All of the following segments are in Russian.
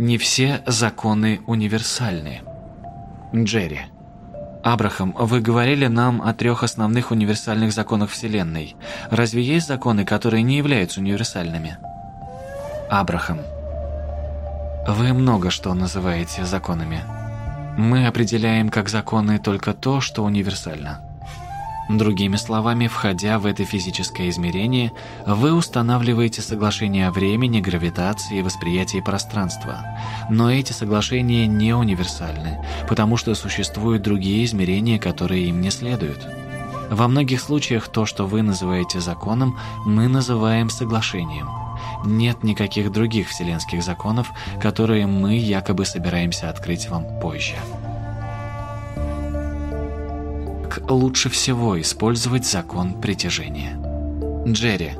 Не все законы универсальны. Джерри. Абрахам, вы говорили нам о трех основных универсальных законах Вселенной. Разве есть законы, которые не являются универсальными? Абрахам. Вы много что называете законами. Мы определяем как законы только то, что универсально. Другими словами, входя в это физическое измерение, вы устанавливаете соглашения о времени, гравитации и восприятии пространства. Но эти соглашения не универсальны, потому что существуют другие измерения, которые им не следуют. Во многих случаях то, что вы называете законом, мы называем соглашением. Нет никаких других вселенских законов, которые мы якобы собираемся открыть вам позже лучше всего использовать закон притяжения. Джерри,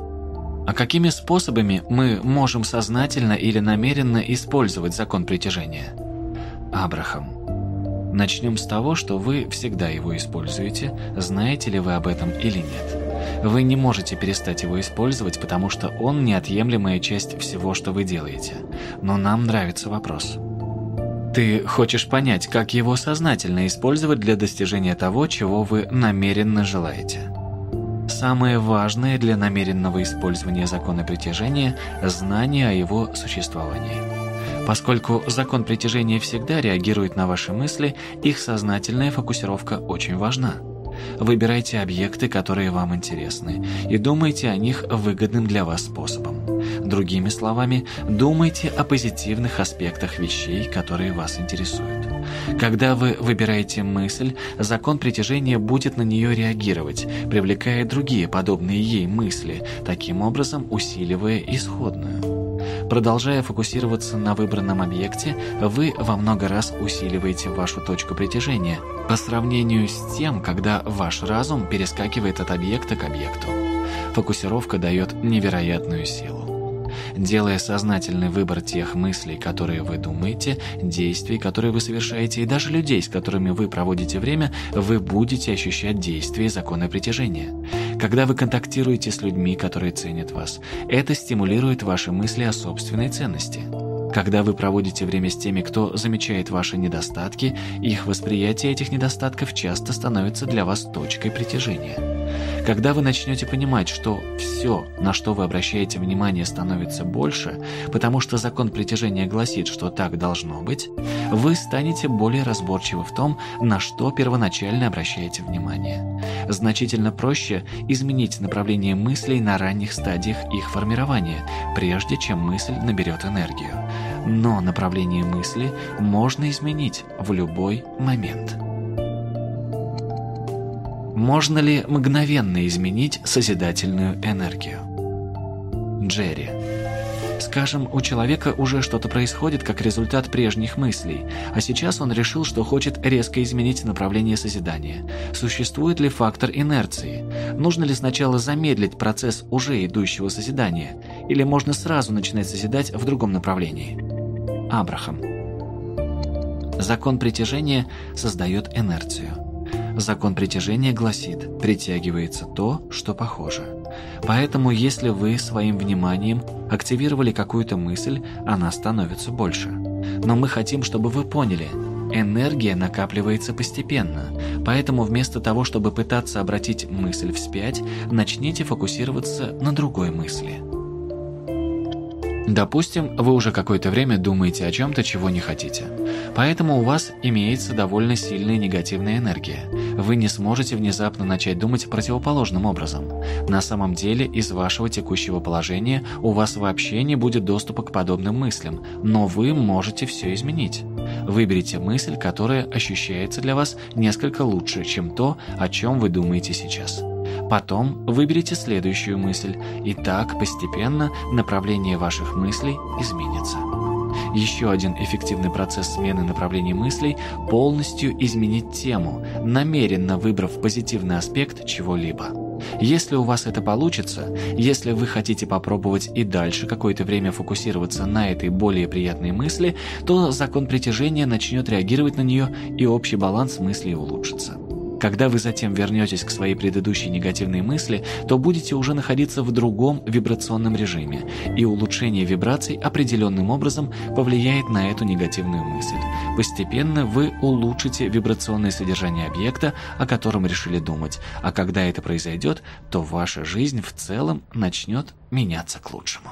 а какими способами мы можем сознательно или намеренно использовать закон притяжения? Абрахам. Начнем с того, что вы всегда его используете, знаете ли вы об этом или нет. Вы не можете перестать его использовать, потому что он неотъемлемая часть всего, что вы делаете. Но нам нравится вопрос. Ты хочешь понять, как его сознательно использовать для достижения того, чего вы намеренно желаете. Самое важное для намеренного использования закона притяжения – знание о его существовании. Поскольку закон притяжения всегда реагирует на ваши мысли, их сознательная фокусировка очень важна. Выбирайте объекты, которые вам интересны, и думайте о них выгодным для вас способом. Другими словами, думайте о позитивных аспектах вещей, которые вас интересуют. Когда вы выбираете мысль, закон притяжения будет на нее реагировать, привлекая другие подобные ей мысли, таким образом усиливая исходную. Продолжая фокусироваться на выбранном объекте, вы во много раз усиливаете вашу точку притяжения по сравнению с тем, когда ваш разум перескакивает от объекта к объекту. Фокусировка дает невероятную силу. Делая сознательный выбор тех мыслей, которые вы думаете, действий, которые вы совершаете, и даже людей, с которыми вы проводите время, вы будете ощущать действие закона притяжения. Когда вы контактируете с людьми, которые ценят вас, это стимулирует ваши мысли о собственной ценности. Когда вы проводите время с теми, кто замечает ваши недостатки, их восприятие этих недостатков часто становится для вас точкой притяжения. Когда вы начнете понимать, что все, на что вы обращаете внимание, становится больше, потому что закон притяжения гласит, что так должно быть, вы станете более разборчивы в том, на что первоначально обращаете внимание. Значительно проще изменить направление мыслей на ранних стадиях их формирования, прежде чем мысль наберет энергию. Но направление мысли можно изменить в любой момент. Можно ли мгновенно изменить созидательную энергию? Джерри. Скажем, у человека уже что-то происходит как результат прежних мыслей, а сейчас он решил, что хочет резко изменить направление созидания. Существует ли фактор инерции? Нужно ли сначала замедлить процесс уже идущего созидания? Или можно сразу начинать созидать в другом направлении? Абрахам. Закон притяжения создает инерцию. Закон притяжения гласит, притягивается то, что похоже. Поэтому, если вы своим вниманием активировали какую-то мысль, она становится больше. Но мы хотим, чтобы вы поняли, энергия накапливается постепенно. Поэтому вместо того, чтобы пытаться обратить мысль вспять, начните фокусироваться на другой мысли. Допустим, вы уже какое-то время думаете о чем-то, чего не хотите. Поэтому у вас имеется довольно сильная негативная энергия. Вы не сможете внезапно начать думать противоположным образом. На самом деле, из вашего текущего положения у вас вообще не будет доступа к подобным мыслям, но вы можете все изменить. Выберите мысль, которая ощущается для вас несколько лучше, чем то, о чем вы думаете сейчас. Потом выберите следующую мысль, и так постепенно направление ваших мыслей изменится. Еще один эффективный процесс смены направлений мыслей – полностью изменить тему, намеренно выбрав позитивный аспект чего-либо. Если у вас это получится, если вы хотите попробовать и дальше какое-то время фокусироваться на этой более приятной мысли, то закон притяжения начнет реагировать на нее и общий баланс мыслей улучшится. Когда вы затем вернетесь к своей предыдущей негативной мысли, то будете уже находиться в другом вибрационном режиме, и улучшение вибраций определенным образом повлияет на эту негативную мысль. Постепенно вы улучшите вибрационное содержание объекта, о котором решили думать, а когда это произойдет, то ваша жизнь в целом начнет меняться к лучшему.